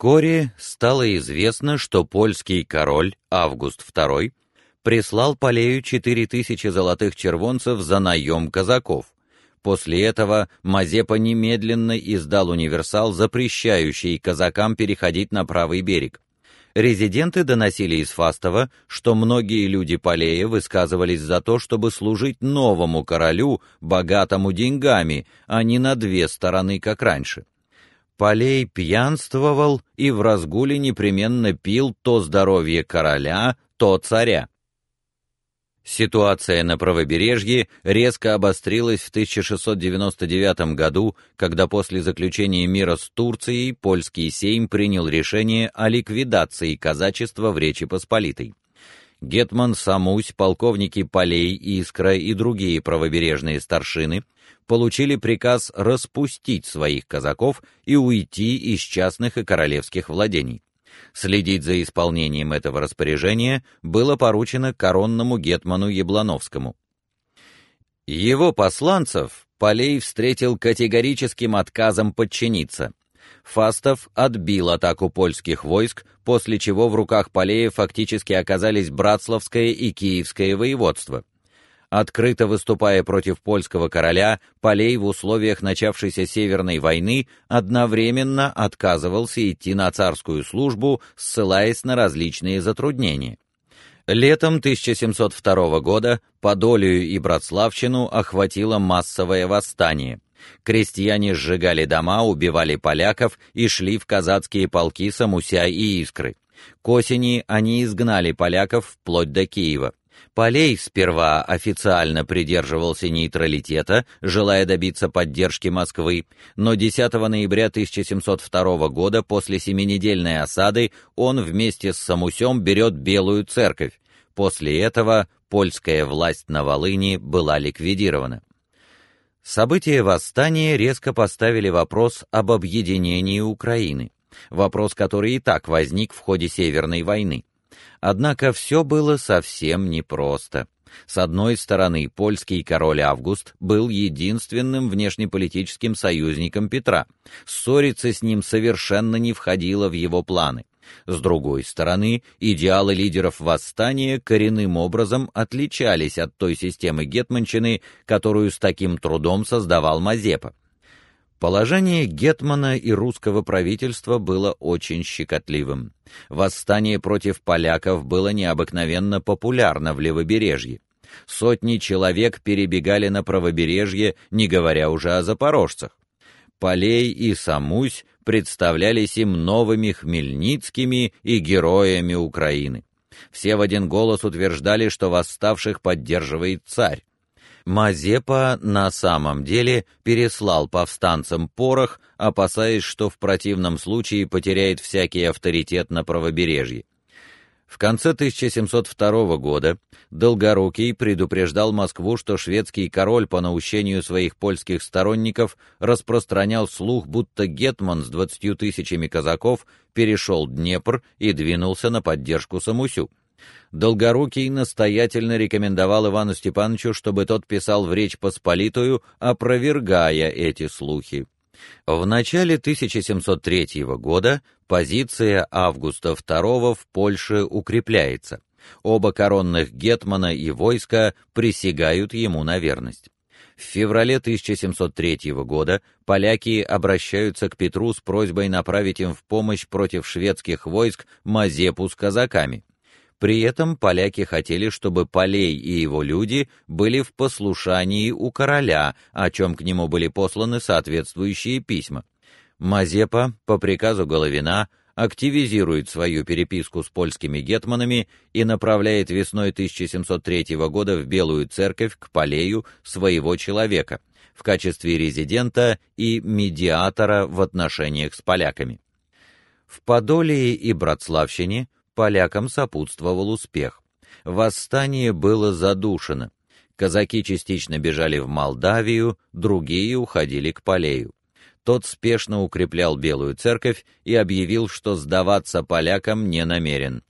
Вскоре стало известно, что польский король Август II прислал Полею четыре тысячи золотых червонцев за наем казаков. После этого Мазепа немедленно издал универсал, запрещающий казакам переходить на правый берег. Резиденты доносили из Фастова, что многие люди Полея высказывались за то, чтобы служить новому королю, богатому деньгами, а не на две стороны, как раньше. Полей пьянствовал и в разгуле непременно пил то здоровье короля, то царя. Ситуация на правобережье резко обострилась в 1699 году, когда после заключения мира с Турцией польский сейм принял решение о ликвидации казачества в Речи Посполитой. Гетман Самусь, полковники Полей, Искра и другие правобережные старшины получили приказ распустить своих казаков и уйти из частных и королевских владений. Следить за исполнением этого распоряжения было поручено коронному гетману Яблановскому. Его посланцев Полей встретил категорическим отказом подчиниться. Фастов отбил атаку польских войск, после чего в руках Полея фактически оказались Братславское и Киевское воеводство. Открыто выступая против польского короля, Полей в условиях начавшейся Северной войны одновременно отказывался идти на царскую службу, ссылаясь на различные затруднения. Летом 1702 года Подолию и Братславщину охватило массовое восстание. Крестьяне сжигали дома, убивали поляков и шли в казацкие полки Самуся и Искры. К осени они изгнали поляков вплоть до Киева. Полей сперва официально придерживался нейтралитета, желая добиться поддержки Москвы, но 10 ноября 1702 года после семинедельной осады он вместе с Самусем берет Белую церковь. После этого польская власть на Волыни была ликвидирована. События восстания резко поставили вопрос об объединении Украины, вопрос, который и так возник в ходе Северной войны. Однако все было совсем непросто. С одной стороны, польский король Август был единственным внешнеполитическим союзником Петра. Ссориться с ним совершенно не входило в его планы. С другой стороны, идеалы лидеров восстания коренным образом отличались от той системы гетманщины, которую с таким трудом создавал Мазепа. Положение гетмана и русского правительства было очень щекотливым. Восстание против поляков было необыкновенно популярно в левобережье. Сотни человек перебегали на правобережье, не говоря уже о запорожцах. Полей и Самусь представлялись им новыми Хмельницкими и героями Украины. Все в один голос утверждали, что восставших поддерживает царь. Мазепа на самом деле переслал повстанцам порох, опасаясь, что в противном случае потеряет всякий авторитет на правобережье. В конце 1702 года Долгорукий предупреждал Москву, что шведский король по наущению своих польских сторонников распространял слух, будто гетман с двадцатью тысячами казаков перешел Днепр и двинулся на поддержку Самусю. Долгорукий настоятельно рекомендовал Ивану Степановичу, чтобы тот писал в Речь Посполитую, опровергая эти слухи. В начале 1703 года позиция Августа II в Польше укрепляется. Оба коронных гетмана и войска присягают ему на верность. В феврале 1703 года поляки обращаются к Петру с просьбой направить им в помощь против шведских войск Мазепу с казаками. При этом поляки хотели, чтобы Полей и его люди были в послушании у короля, о чем к нему были посланы соответствующие письма. Мазепа по приказу Головина активизирует свою переписку с польскими гетманами и направляет весной 1703 года в Белую церковь к Полею своего человека в качестве резидента и медиатора в отношениях с поляками. В Подолии и Братславщине полякам сопутствовал успех. Восстание было задушено. Казаки частично бежали в Молдавию, другие уходили к Полею. Тот спешно укреплял Белую церковь и объявил, что сдаваться полякам не намерен.